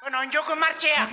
Bueno, un gioco in marcia!